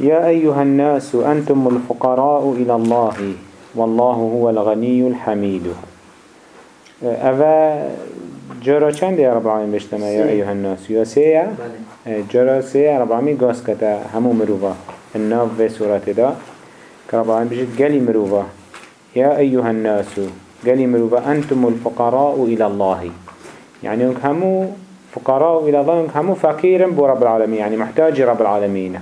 يا أيها الناس أنتم الفقراء إلى الله والله هو الغني الحميد. أفا جرى چند يا رب العالمين بشتما يا أيها الناس؟ يا سيا جرى سيا رب العالمين قاس كتا همو مروفا الناف في سورة دا. كرب العالمين بجد قلي مروفا يا أيها الناس قلي مروفا أنتم الفقراء إلى الله. يعني همو فقراء إلى الله همو فقير برب العالمين يعني محتاج رب العالمين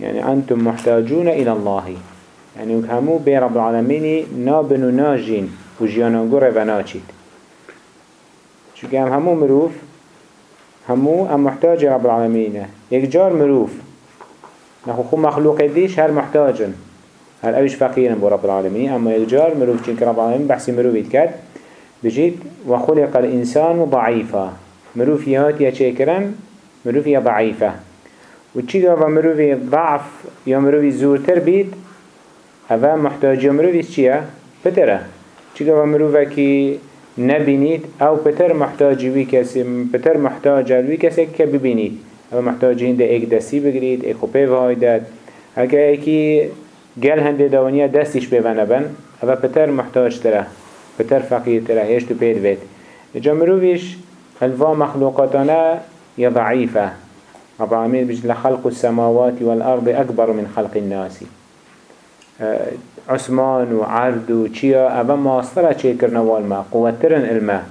يعني أنتم محتاجون إلى الله. يعني همو بي رب العالمين نابن و ناجين و جيانا قرى و ناچيد چونك هم همو مروف همو هم محتاج رب العالمين يك جار مروف. نخو خو مخلوق ديش هر محتاجن. هر اوش فقيرن بو رب العالمين اما يك جار مروف چونك رب العالمين بحثي مروف يتكاد بجيت وخلق الإنسان ضعيفا مروف يهات يا شكرا مروف يا ضعيفة وچی گاوا مروفی ضعف یا مروفی زورتر بید؟ اوه محتاج یا مروفی چیه؟ پتره چی گاوا مروفی که نبینید او پتر محتاجی وی کسی پتر محتاج وی کسی که ببینید. او محتاجی هنده ایک دستی بگرید ایک خوبه وهای داد. اگه ایکی گل هنده دوانیه دستیش ببنه بن او پتر محتاج تره. پتر فقیر تره هیش تو پید بید اجا مروفیش الوا مخلوقاتانه یا ضعیفه. رب العالمين بيجي لخلق السماوات والأرض أكبر من خلق الناس. أه، عثمان وعرض وشيا أبا ماصرة شيء كرنا والما قوترن الماء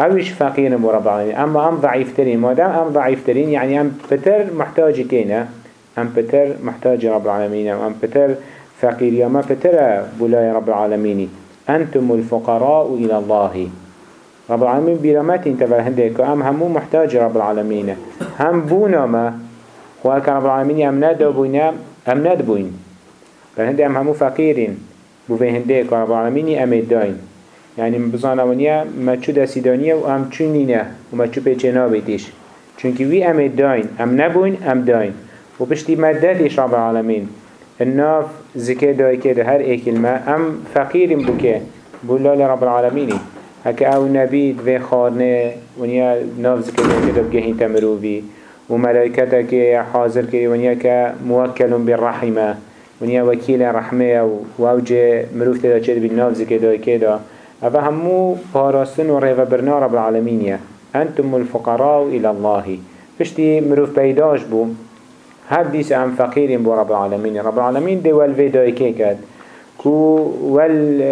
أوش فقير رب العالمين؟ أما أم ضعيف ترين. ما دام أم ضعيف ترين يعني أم بتر محتاج كينا أم بتر محتاج رب العالمين أم بتر فقير يا ما بتر بولاي رب العالمين. أنتم الفقراء إلى الله. رب العالمين برامات انتبه هندك أم همو محتاج رب العالمين. هم بونا ما وهكا رب العالمين أم ندو بونا أم ند بوين. فهند أم همو فقيرين. بو في هندك رب العالمين أم الدين يعني بزانا ونيا ما چو دسي دانيا و أم چو نينة و ما چو نابيتش چونك وي أم الدين أم نبوين أم دين و بشتي رب العالمين. الناف زكاة داي كده هر اي كلمة أم فقير بوكي. بولال رب العالمين هكا أو نبيد في خارنه ونيا نافز كده كده بجهين تمروفي وملائكتك حاضر كده ونيا كموكل بالرحمة. ونيا وكيل رحمة ووجه مروف تدا چه بالنافز كده كده أفا همو باراستن وريفا برنا رب العالمين أنتم الفقراء إلى الله فشتي مروف بيداش بو. هر ديس ام فقير بو رب العالمين رب العالمين دي والفيداي كيكاد كو وال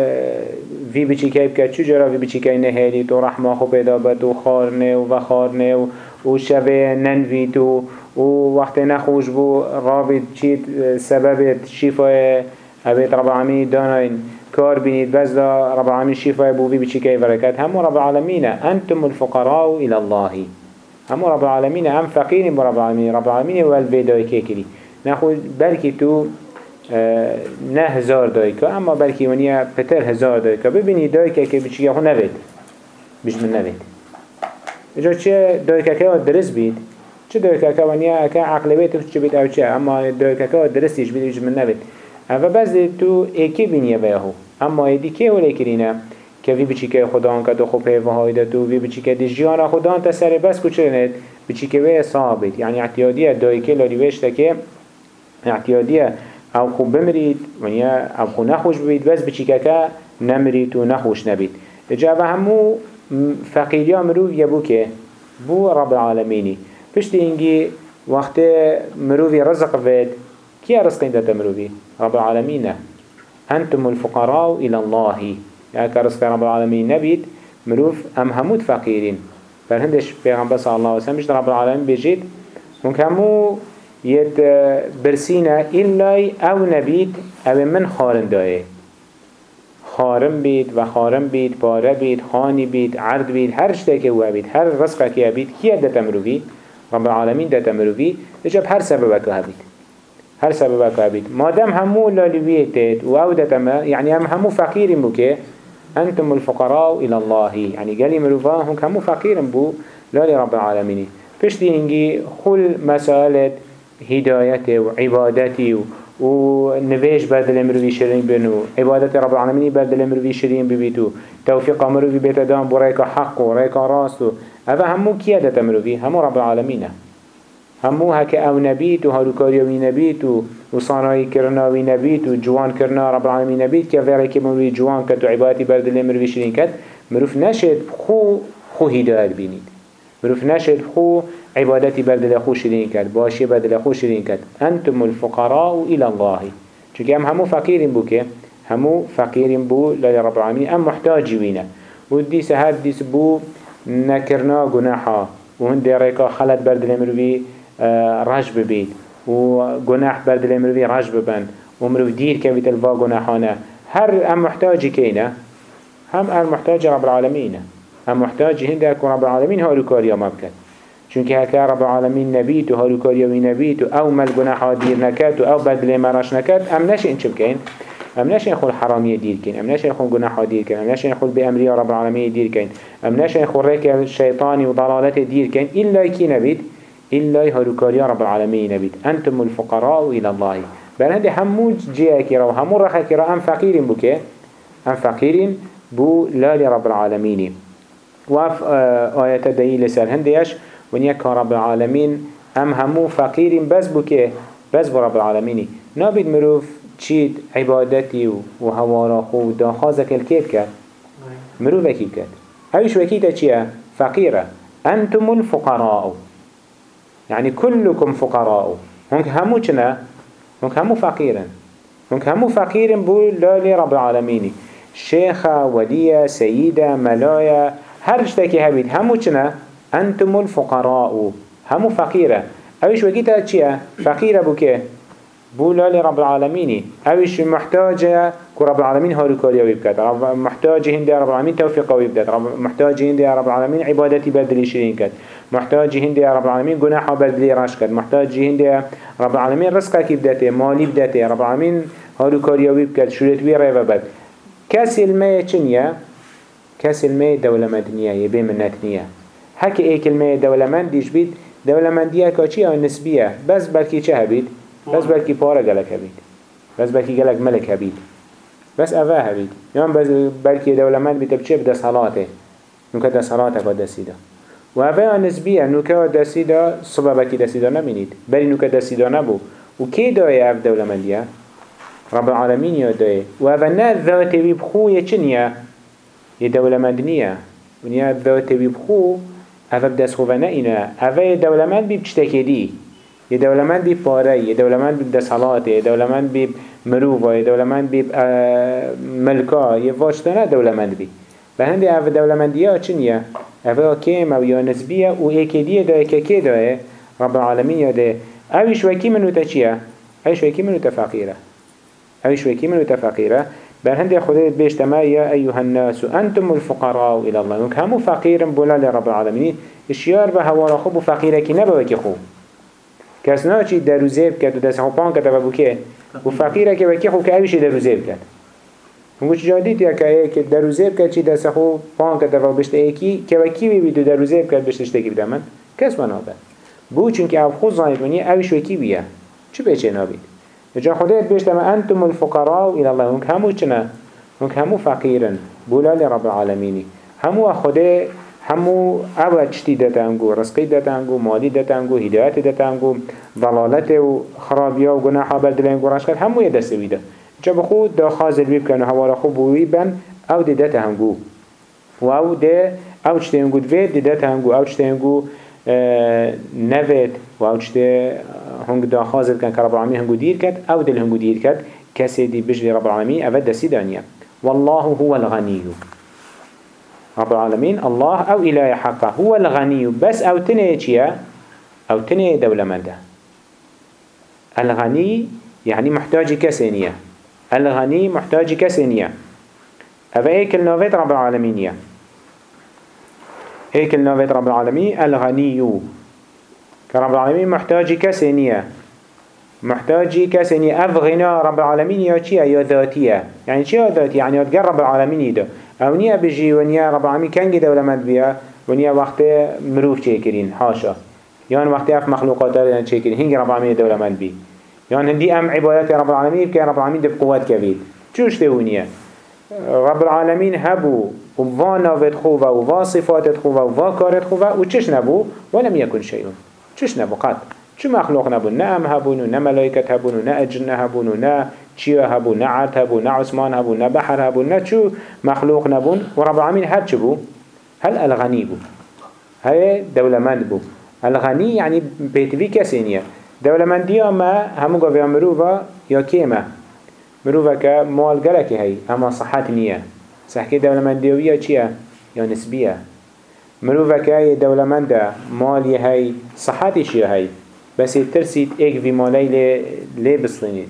في بچی که چو جرا في بچی که نهیلی تو رحمه خو پیدا بد و خارنه و وخارنه و, و شبه ننوی تو و وقت نخوش بو. رابط چید سبب شفای هبیت رب العالمین داناین. كار بینید بس دا رب العالمين شفاء بو في بچی که برکت. همو رب العالمين أنتم الفقراء إلى الله. همو رب هم فقير رب العالمين رب العالمين والبيداي كيكري نخو بلكي تو نه هزار دایکا اما بلکی ونیا پتر هزار دایکا. ببینی دایکا که بچی خو نوید. بیش من نوید. اجا چه دایکا که درست بید؟ چه دایکا که ونیا اکا عقل بیت چه بید؟ او چه؟ اما دایکا که درستیش بید بیش من نوید. اما بس تو ایکی بینیه بیهو اما ایدی که ولی کرینه که وی بچی که خدا آن که دو خوب و هایده تو وی بچی که دیش جیان خدا آن تسر بس کچه بچی که وی یعنی اعتیادیه دایکه لالی وشته که اعتیادیه أو خوب بمرید ونیا أو خو نخوش بید بس بچیککا نمرید و نخوش نبید. اجا همو فقیریا مروف یبو که؟ بو رب العالمینی. پشت اینگی وقت مروفی رزق بید كي رزقين داتا مروفي رب العالمين أنتم الفقراء إلى الله. يعني كرزق رب العالمين نبيت مروف أم همود فقيرين فالهندش بيغمبر صلى الله عليه وسلم رب العالمين بيجيت ممكن همو يد برسينا إلا أو نبيت أو من خارن داية. خارم بيت و خارم بيت بارة بيت خاني بيت عرض بيت هر شتاك هو بيت هر رزقك يا بيت كي ده تمروفي رب العالمين ده تمروفي اجاب هر سببك هبيت هر سببك هبيت ما دام همو لالويتت و أو ده تم يعني هم همو فقير بوكي أنتم الفقراء إلى الله. يعني قالي مروفا هم همو فقير بو لالي رب العالمين. فشتي هنجي خل مسألة هدايته وعبادته ونفيش بدل مروي شرين بنو. عبادت رب العالمين بدل مروي شرين ببيتو توفيق مروي بيت دام بريك حق وريك راس هذا همو كيادة مروي همو رب العالمين همو هك أو نبيت و هلوكاريوي نبيت و صانعي كرناوي نبيت و جوان كرنا رب العالمين نبيت كفيري كمروي جوان كت و عبادتي بردل مروي شرين كت مروف نشد خو خو هداية بينيد مروف نشد خو عبادتي بردل خو شرين كت باشي بردل خو شرين كت أنتم الفقراء إلى الله. چونك هم همو فقيرين بو كه همو فقيرين بو لرب العالمين أم محتاجي و ديس هاد ديس بو نكرنا گناحا. و هنده ريكا خلط بردل مروي رج ببید و گناح بردل ببند و مروی دیر كويت الفا گناحانه. هر ام محتاجی كينا هم ام محتاج رب العالمين ام محتاج هنده اكو رب العالمين هارو كاريا ما بكت چونك هكا رب العالمين نبيت و هارو كاريا نبيت أو مل گناحا دير نكت أو بدل مرش نكت ام نشي انچ بكين ام نشي خول حرامية دير كين ام نشي خول گناحا دير كين ام نشي خول بأمرية رب العالمين دير كين ام نشي خول ريك الشيطاني وضلالته دير كين إلا كي نبيت إلا هلوكاريا رب العالمين نبيت أنتم الفقراء إلى الله. بل هندي همو جيه كرا وهمو رخا كرا أم فقيرين بو كي أم فقيرين بو لا لرب العالمين وف آه، آيات دليل سال هنديش ونيك رب العالمين أم همو فقيرين بس بو كي بس بو رب العالمين نابد مروف تشيد عبادتي وهوارا خو داخازك الكيف كات مروف أكيد كات هايش وكيتا چيه فقيرة أنتم الفقراء. يعني كلكم فقراء. هنك همو چنا هنك همو فقيرا هنك همو فقيرا بو لالي رب العالمين شيخة ودية سيدة ملايا هر اشتاكي هبيد همو چنا أنتم الفقراء. همو فقيرة اوش وقيتها چيا فقيرة بو كيه بولا لرب العالمين اوش محتاجة كرب العالمين هارو كاريا ويبكات محتاج هندي رب العالمين توفيقه ويبدات محتاج هندي رب العالمين عبادتي بدلي شرين كات محتاج هندي رب العالمين جناحه بدلي راش كات محتاج هندي رب العالمين رزقه كيف داته مالي بداته رب العالمين هارو كاريا ويبكات شريت وي ريفا بد المية چنيا كسي المية دولة مدنية يبي منتنية هكي اي كلمة دولة من ديش بيت دولة مندية كاتشي نسبية بس بلكي چه بس بلكي بارا گلك هبيت بس بلكي گلك ملك هبيت بس اوه هبيت يوم بس بلكي دولمند بيت بچه بده صلاته نوكا ده صلاته قد دسيدا و اوه نسبية نوكا دسيدا صبح بكي دسيدا نمينيد بل نوكا دسيدا نبو. و كي دايه اف دولمندية رب العالمين يا دايه و اوه نه ذاته ببخوية چنية يدولمند نية ونيا ذاته ببخو اوه بدس خوفه نه اینا اوه دولمند چتكي دي. یه دولمند بی پاره یه دولمند بی دسالات یه دولمند بی مروفا. یه دولمند بی ملکا یه واجتانه دولمند بی به هندی أو دولمندی ها چنیه؟ أو کم أو یا نسبیه و ایکی دیه داره که که داره رب العالمین یاده اویش وکی منو تا چیه؟ اویش وکی منو تا فقیره اویش وکی منو تا فقیره بل هندي خديت بيش تما يا أيها الناس أنتم الفقراء إلى الله. ونك همو فقير بولا لرب العالمين. إشيار بهوا خب فقيرك نبوك خو. کس نه چی دروزه بکرد و دست خوبان کرد و بکه و فقیره که بکی خوب که اویش دروزه بکرد اونگو چجا دید یا که دروزه بکرد چی دست خوب پان کرد و بشت ایکی که بکی بید و دروزه بکرد بشتش تکی بده من. کس من آبه بو چون أو خود زانید ونی اویش وکی بیه چه بیچه نابید جا خدایت بیشت ما أنتم الفقراء. إلى الله اونک همو چنه اونک همو فقیرن. بولال رب العالمینی. همو خدای همو اول چتی دتانگو رزقی دتانگو مالی دتانگو هدایت دتانگو ضلالت و خرابیا و گناحا بردلنگو رش کرد. همو یه دسته ویده جا بخو دا خازل بیب کن و هوارا خوب بوی بن أو دی دتانگو و أو ده أو چتی انگو دوید دی دتانگو أو چتی انگو نوید و أو چتی هنگ دا خازل کن که رب العالمین هنگو دیر کد أو دل هنگو دیر کد کسی دی بجلی رب العالمین أو دستی دانیه. والله هو الغنیو رب العالمين الله أو إله حقه هو الغني بس أو تنه چيا أو تنه دولة منده الغني يعني محتاج كسنية الغني محتاج كسنية هذا هيك النوفيت رب العالمين هيك النوفيت رب العالمين الغني كرب العالمين محتاج كسنية محتاج كسنية أفغنا رب العالمين يا چيا يا ذاتية. يعني چيا ذاتية. يعني يتقرب رب العالمين يده أو نیا بجی و نیا رب العالمین کنگی دولمت بیا و نیا وقت مروف چه کرین حاشا. یان وقت أف مخلوقات چه کرین هنگی رب العالمین دولمت بی یان هندی أم عبادت رب العالمین که رب العالمین دب قوت کوید چوش تهونیه رب العالمین هبو. و وا ناوت خوبه. و وا صفاتت خوبه. و وا کارت خوبه. و چش نبو؟ ولم یکن شیون چش قط چو مخلوق نبون نه ام هبون و نه ملائکت هبون و نه اجن هبون و نه چیا هبون نه عرض هبون نه عثمان هبون نه بحر هبون نه چو مخلوق نبون؟ و رب العالمین هر چه بو؟ هل الغنی بو؟ هاي دولمند بو. الغنی یعنی بيتوي كسينيا دولمندی ما همو قوي مروفا یا كيما مروفا که مال گلك هاي اما صحت نية صحكي دولمنديوية چيا یا نسبية مروفا که دولمند مال هاي صحتش هاي؟ بس ترسيت ايك في مالي لي بسلينيد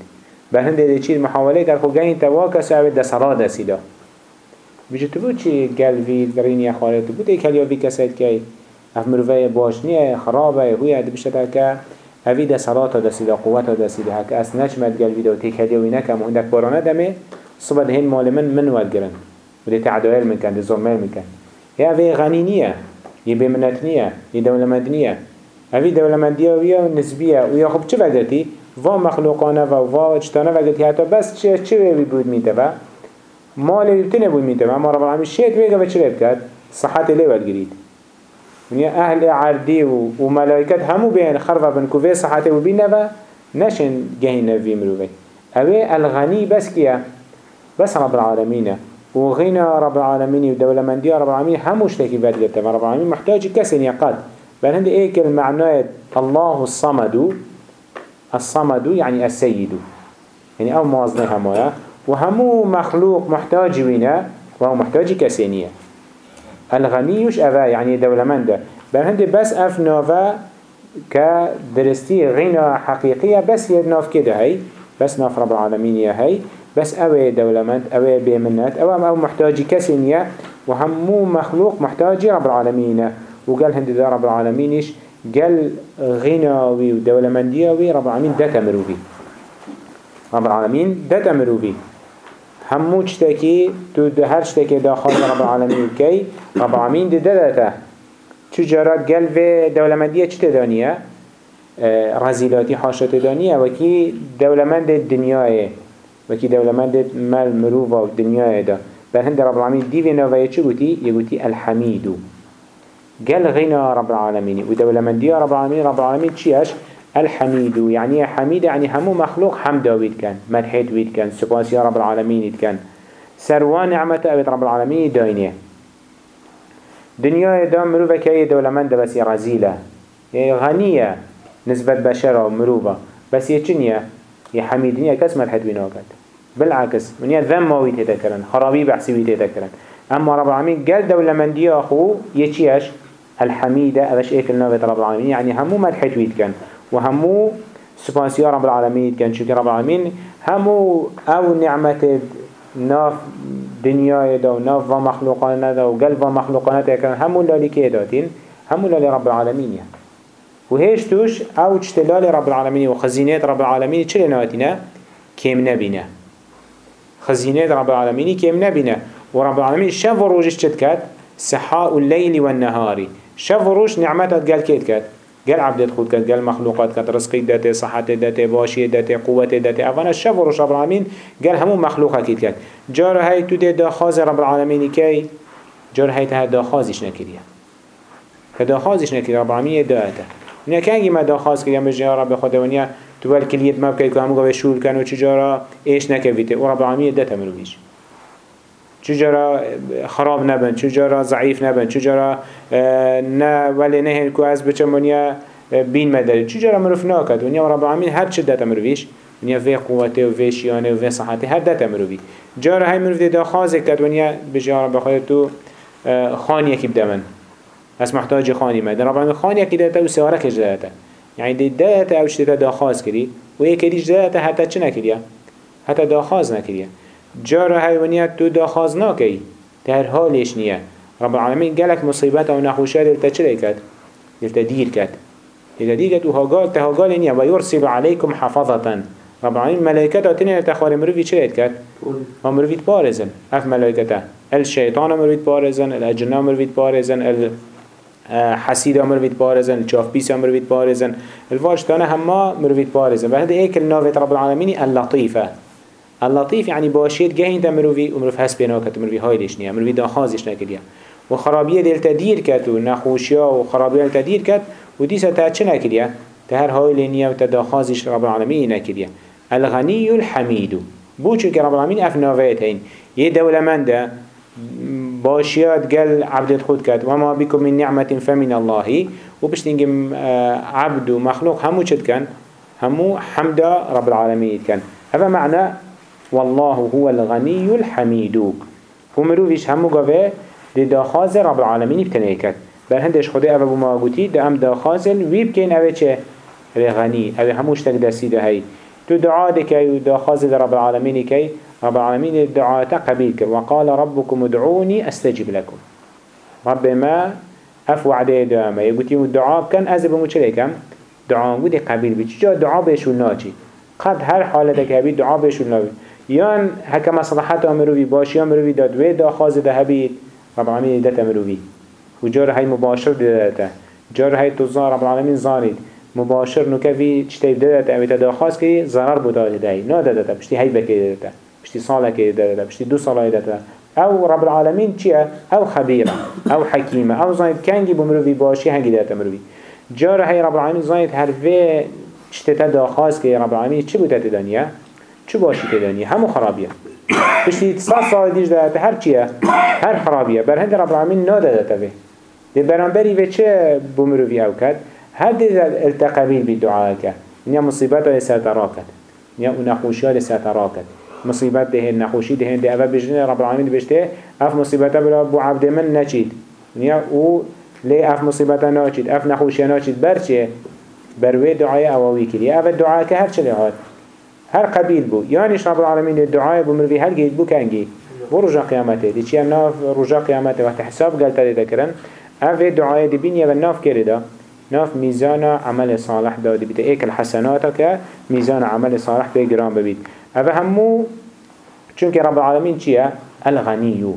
بهند دي چيد محاولة كر خو گين تواكا سعب دسرا دسيدا بيجي تبو چي قل في درين يا خالد تبو دي كاليا في كسيد كي اف مروفا باش خرابه هوية دي بشتا كا هفي دسرا دسيدا قوة دسيدا هكا اس نجمت قل في دو تيك هديا وينكا مهندك بارانه دمي صبح هين مال من من والگرن ودي تعدويل من كان دي زرميل من كان هي في غنينية يبي منتنية يدولمدنية هفي دولمندية ويا نسبية ويا خب چه وقتی و مخلوقانة و و اجتانه وقتی حتی بس چه چه وی بود میته و مال یبتنه بود میته اما رب العالمین شیط ویگه و چه بکرد صحت لی ولگرید ونیا أهل عردی و, و ملائکت همو بین خرفه بن کوفه صحت و بینه و نشن گهی نوی مروفه اوه الغنی بس کیا بس رب العالمینه. وغنى رب العالمين ودولة مندية رب العالمين هموش تكي بدلته رب العالمين محتاج كسن يقاد بل هند ايك المعنى الله الصمد الصمد يعني السيد. يعني أو موازنة همايا وهمو مخلوق محتاج وينا وهو محتاج كسينية الغنيوش أفا يعني دولة منده بل هند بس أف نوفا كدرستي غنى حقيقية بس يدناف كده هاي. بس ناف رب العالمين يا هاي. بس اوه دولمند اوه بيمنات اوه أو محتاج كسينية وهمو مخلوق محتاج رب العالمين وقال هند دا رب العالمينش قال غناوي ودولمنديوي رب العالمين دا تمروفي رب العالمين دا تمروفي همو چتاكي تو ده هر رب العالمين كي رب العالمين دا داتا چو جارات قال في دولمندية چتا دانية رزيلاتي حاشت دانية وكي دولمند الدنيا وكي دولمند مال مروفا والدنيا دا بل هند رب العالمين دي في نوفاية چو قوتي يقوتي الحميدو قال غنى رب العالمين ودولة من دي رب العالمين رب العالمين تشيش الحميد يعني حميد يعني همو مخلوق حمد ويد كان مدحيت ويد كان سباس يا رب العالمين كان سروان نعمة أبد رب العالمين داينيه دنيا دا دولة من دا بس رزيلة غنية نسبة بشرة ومروفة بس يچنية يحميدنية كس مدحت ويناكت بالعكس من يذم ما ويتذكرن خرابي بحسي ويتذكرن أما رب العالمين قال دولة من دي أخو يچيش الحميدة أبش إيك النوبة رب العالمين. يعني همو مدحت ويد كان وهمو سبانسيا رب العالمين كان. شكر رب العالمين همو أو نعمة ناف دنيا دا وناف ومخلوقنا دا وقلب ومخلوقنا دا كان همو لالي كي همو لالي رب العالمين يعني. وهيش توش أو اجتلال رب العالمين وخزينات رب العالمين چلي نواتنا كيم نبينا خزينات رب العالمين كيم نبينا ورب العالمين شف وروجش چد كات سحاء الليل والنهار. شف وروش نعمتات قال كيت كات قال عبدت خود كات قال مخلوقات كات رزقي داتي صحتي داتي باشي داتي قوتي داتي افانا شف وروش رب العالمين قال همو مخلوقه كيت كات جار هاي تو دي داخاز رب العالمين كي جار هاي تها داخازش نكريا كداخازش نكريا رب العالمين داته نه که اگه مدا خاص کریم را به خداونیا تو بل کلیت ما که همون گوه شول کن و چجارا ایش نکویته و به همین ده تمرو بیش چجارا خراب نبن چجورا ضعیف نبن چجورا نه ولی نه که از بچمونیا بین مداری چجارا مروف ناکد و رب العالمین هر چه ده تمرو بیش نیا وی قوته و وی شیانه و وی صحته هر ده تمرو بی جارا های مروف ده خازه کد ونیا به رب خدا تو خانیه کی بدمن از محتاج خانی مدن رب العالمین خان یکی داتا و سواره کش داتا يعني دي داتا أو شتتا داخاز كري وهي كريش داتا حتى چه نكريا حتى داخاز نكريا جار حيوانيات تو داخاز ناكي تهر حالش نية رب العالمين قالك مصيبات أو نخوشات دلتا چلي كد دلتا دير كد دلتا دير كد وهاقال تهاقال نية ويرسل عليكم حفظة رب العالمين ملائكته تنين تخوار مروفي چلي كد ومروفي تبارزن اف ملائكته الشيطان مروفي تبارزن الأجنة مروفي تبارزن حسيد مروفيت بارزن الشاف بيس مروفيت بارزن الفاشتانه هما مروفيت بارزن. وهذا ايك النافت رب العالمين اللطيفة اللطيف يعني باشيت جاهين دا مروفي ومروف هس بينا كت مروفي هاي ليش نيا مروفي دا خازش نكريا وخرابية دل تدير كت ونخوشيا وخرابية دل تدير كت وديسا تا چه نكريا تهر هاي لنيا وتداخازش رب العالمين نكريا الغني الحميد بوچو که رب العالمین اف ناویت هین یه دولمنده باشيات قال عبد خود كات وما بكم من نعمة فمن الله. وبشتنجم عبد ومخلوق همو شد كان همو حمد رب العالمين كان هذا معنى والله هو الغني الحميد ومروفيش همو قوه دي داخاز رب العالمين بتنهيكت بل هندش خده أبا بما قوتي دا أم داخازن ويبكين أبا چه؟ أبا غني أبا هموش تك دسي ده هاي تو دعا دكي وداخاز رب العالمين كي رب العالمين الدعاء قبيل وقال ربكم ادعوني أستجب لكم. رب ما اف وعده دائما يقولي الدعاء كان أزب مچلكم دعاء بودي قبيل بي چجا دعاء بيشول ناچي قد هر حالتك هبي دعاء بيشول ناوي يان هكا مصلحت امروي باش يا امروي داد وي دا خاز ده هبي رب العالمين دات امروي وجار هاي مباشر داتا جار هاي تزار رب العالمين زاريد مباشر نكفي تشتيب داتا اوي دا خاز كي ضرر بوداد ده نا داتا بشتي هاي بكي داتا بشتي صالة كي داتا بشتي دو صالة داتا أو رب العالمين چيه أو خبيرة أو حكيمة أو زايد كانجي بمروي باشي هنگي داتا مروي جار هاي رب العالمين زايد هر في چتتا كي رب العالمين چه بودا تدانيا چه باشي تدانيا همو خرابية بشتي تصال صالة ديش داتا هر چيه هر خرابية بر هند رب العالمين نا داتا في دي برانبري في چه بمروي أو كد هر دي التقبيل بالدعاء كد نيا مصيبات لساتراكت نيا ونخوشيا لساتراكت مصيبات دهن نخوشي دهن ده أفا بجنة رب العالمين بجته أف مصيبته بلا بو عبد من نچيد نيا و لي أف مصيبته ناچيد أف نخوشي برچه بروي دعاء أواوي كلي أفا الدعاء كهر چلي هات هر قبيل بو. يانيش رب العالمين الدعاء بو مروي هر جيد بو كانجي بو رجا قيامته دي چيا ناف رجا قيامته وقت حساب قلت لي ذكرن أفا الدعاء دي بين يبن ناف كرده ناف ميزان عمل صالح دادي بيت ايك الحسنات ميزان عمل صالح بيجرام ببيت هذا همو چونك رب العالمين چيه؟ الغنيو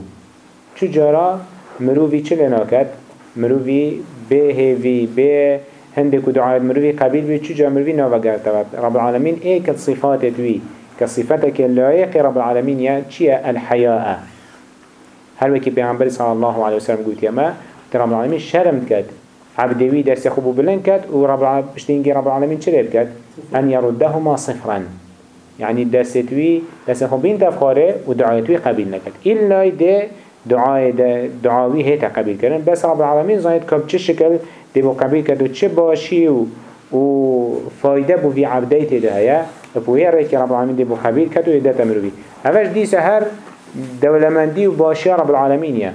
چو جارا؟ مروفي چه لناكت؟ مروفي به هيفي به هندك ودعاء مروفي قبيل بي چو جارا مروفي ناوا قرتبت رب العالمين إيه كت صفات دوي كصفتك اللائق رب العالمين يا چيه الحياء هل وكي پیغمبر صلى الله عليه وسلم قلت يا ما رب العالمين شرم كد عبدوي دست خوبو بلن كد ورب العالمين رب العالمين چه كد؟ أن يردهما صفرا. يعني دستوي دست خوبين تفخاره ودعايتوي قبيل نكت إلا ده دعاء ده دعاوي هيتا قبيل كرن بس رب العالمين زايد كب چه شكل ده بو قبيل كد و چه باشي و وفايدة بو في عبديت ده هيا بوهي ريك رب العالمين ده بو قبيل كد و يده تمروي هفاش دي سهر دولمندي و باشي رب العالمين يا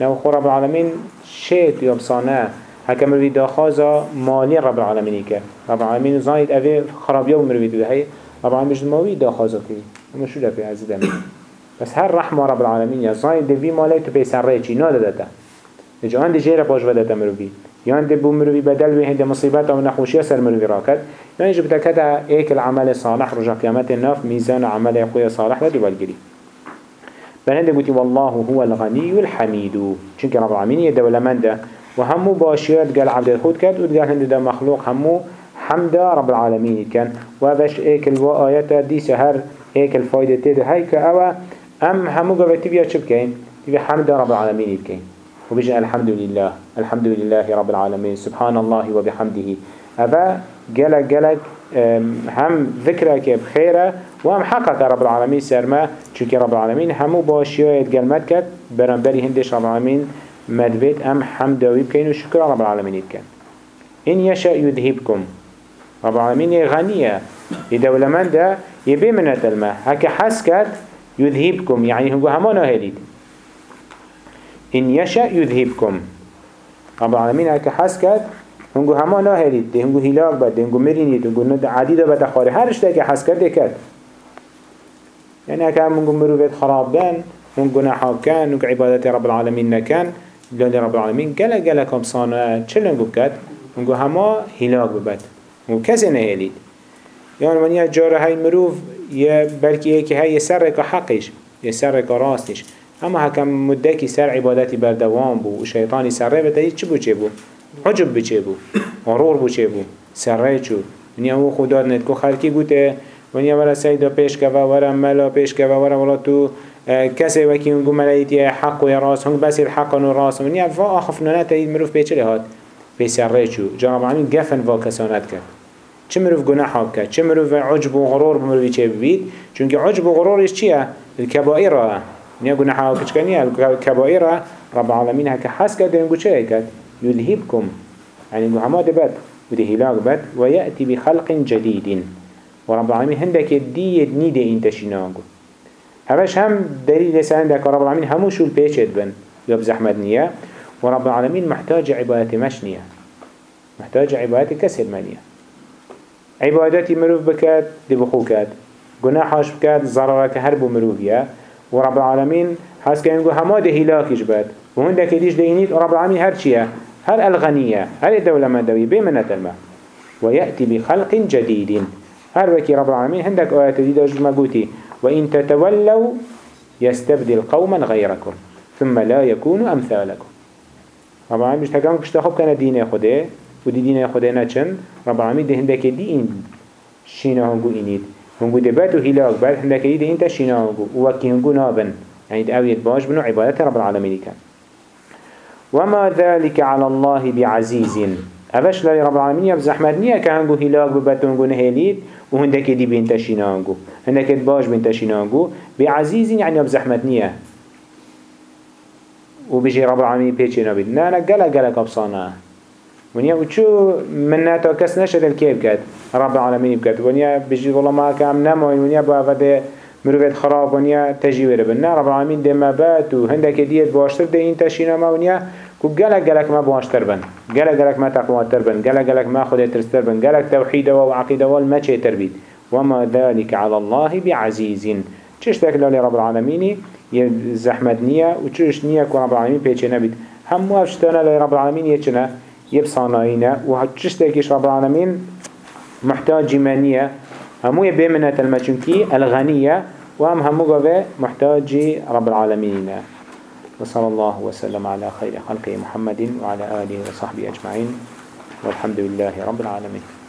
نو خو رب العالمين شيت يبصانه هكا مروي داخازا مالي رب العالمين كه رب العالمين زايد اوه خرابيه ومروي ده هيا طبعا مش ماوي دا خازكي اما شو لفي عزيز امين بس هر رحمة رب العالمين يا زاين دي في مالي تو بيسر ريچي نا دادتا. نجا هند جيرا باش ودتا مروفي يان دي بو مروفي بدل وي هند مصيبات أو نخوشيا سر مروفي راكت يعني جبتا كتا ايك العمل صالح رجا قيامت الناف ميزان عمل يقوي صالح ودي والجري بل هند قلت والله هو الغني الحميد چونك رب العالمين يدولة من ده وهمو باشيات قال عبد الخود كت وقال هند ده مخلوق همو حمد رب العالمين. كان وابش ايك الآيات دي سهر ايك الفايدة تيد هيك أو أم همو قوة تبيا چه بكين تبيا حمد رب العالمين بكين وبيجن الحمد لله. الحمد لله رب العالمين. سبحان الله وبحمده. أبا جلك جلك هم ذكرك بخيرة وهم حقق رب العالمين سرما. چونك رب العالمين. همو باشيوه يتقلمت كت برنبري هندش رب العالمين. مدبت أم حمد ويبكين وشكر رب العالمين كان. إن يشاء يذهبكم. رب العالمين غنية. يدولة من ده؟ يبي من الماء هكا حسكت يذهبكم. يعني هو همانا هليد إن يشاء يذهبكم. رب العالمين هكا حسكت هنگو همانا هليد ده. هنگو هلاك بد ده هنگو مرينيد هنگو ند عديدة بد خاري. هر اشتاك حسكت ده كد يعني هكا هنگو مروفت خراب بان هنگو نحاك كان هنگو عبادت رب العالمين نكان لولي رب العالمين. قلق قلقهم صانع چل هنگو كد هنگو هما هلاك ببد و کسی نهیلید یعنی من یه جاره های مروف یه بلکه یکی های سر که حقش یه سر که راستش. اما هکم مده که سر عبادتی بردوام بو و شیطانی سره بده چی بو چه بو؟ عجب بچه بو؟ غرور بو چه بو؟ سره چو؟ ونیا أو خدا ند کو خلکی گوته؟ ونیا ولا سیدا پیش که ورا ملا پیش که ورا ولا تو کسی وکی اونگو ملایتی حق و راست هنگ بس الحق و راست. ونیا فا آخف نانه تایید مروف پیچه لهات بيسره شو جا رب العالمين قفن فا كسانات كد چه مروف گناحا كد چه مروف عجب و غرور بمروفي چه ببید چونك عجب و غرورش چيه الكبائر نيا گناحا كچكنيا الكبائر رب العالمين هكا حس كد ينقو چه كد يلهبكم يعني نقول هما دبت وده هلاك بت ويأتي بخلق جديد ورب العالمين هندك دي نيدة انتشيناغو هبش هم دليل سعندك رب العالمين همو شو البيشت بن يوب زحمت نية ورب العالمين محتاج عبادة مشنية محتاج عبادة كسر منية عبادتي مروف بكات دي بخوكات قناحاش بكات ضررك هربو مروفيا ورب العالمين حاس كان يقول هما ده هلاكش بات وهندك ديش دينيت ورب العالمين هر چيه هر الغنية هر الدولة مدوي بمنة الماء ويأتي بخلق جديد هر وكي رب العالمين عندك آيات جديدة جمع وإن تتولوا يستبدل قوما غيركم ثم لا يكون أمثالكم رب العالمين مش تقام كشتا خب كان دين خده ودي دين خده نچن رب العالمين ده هندك دين شينا هنگو إنيد هنگو دباتو هلاك بعد هندك دي انت شينا هنگو. وكي هنگو نابن. يعني ده باش بنو عبادة رب العالمين كان وما ذلك على الله بعزيز أبش لري رب العالمين يب زحمت نية كهنگو هلاك ببتونگو نهيليد وهندك دي بنتشينانگو هندك باش بنتشينانگو بعزيز يعني يب زحمت نية وبيجي رب العالمين بيچينا بيد نانا قلا قلا كبصانا ونيا وشو من ناتا كس نشد الكيب كد رب العالمين بكد ونيا بيجي والله ما كام نموين ونيا بافده مروفت خراب ونیا تجیوره بن نه رب العالمین دم بات و هندک دیت باشتر ده این تشینا ما ونیا. کو گلک گلک ما باشتر بن گلک گلک ما تقواتر بن گلک گلک ما خود ترستر بن گلک توحید و عقیده و المچه تربید وما ذلك على الله بعزيز چش تکلالی رب العالمینی؟ یه زحمت نیه و چش نیه که رب العالمین پیچه نبید. همو افشتانه لی رب العالمین یه چنه؟ یه بصانایینه و چش تکیش رب العالمین محتاج منیه همو بمنة المچونكي الغنية وهم همو قوة محتاج رب العالمين. وصلى الله وسلم على خير خلقه محمد وعلى آله وصحبه أجمعين. والحمد لله رب العالمين.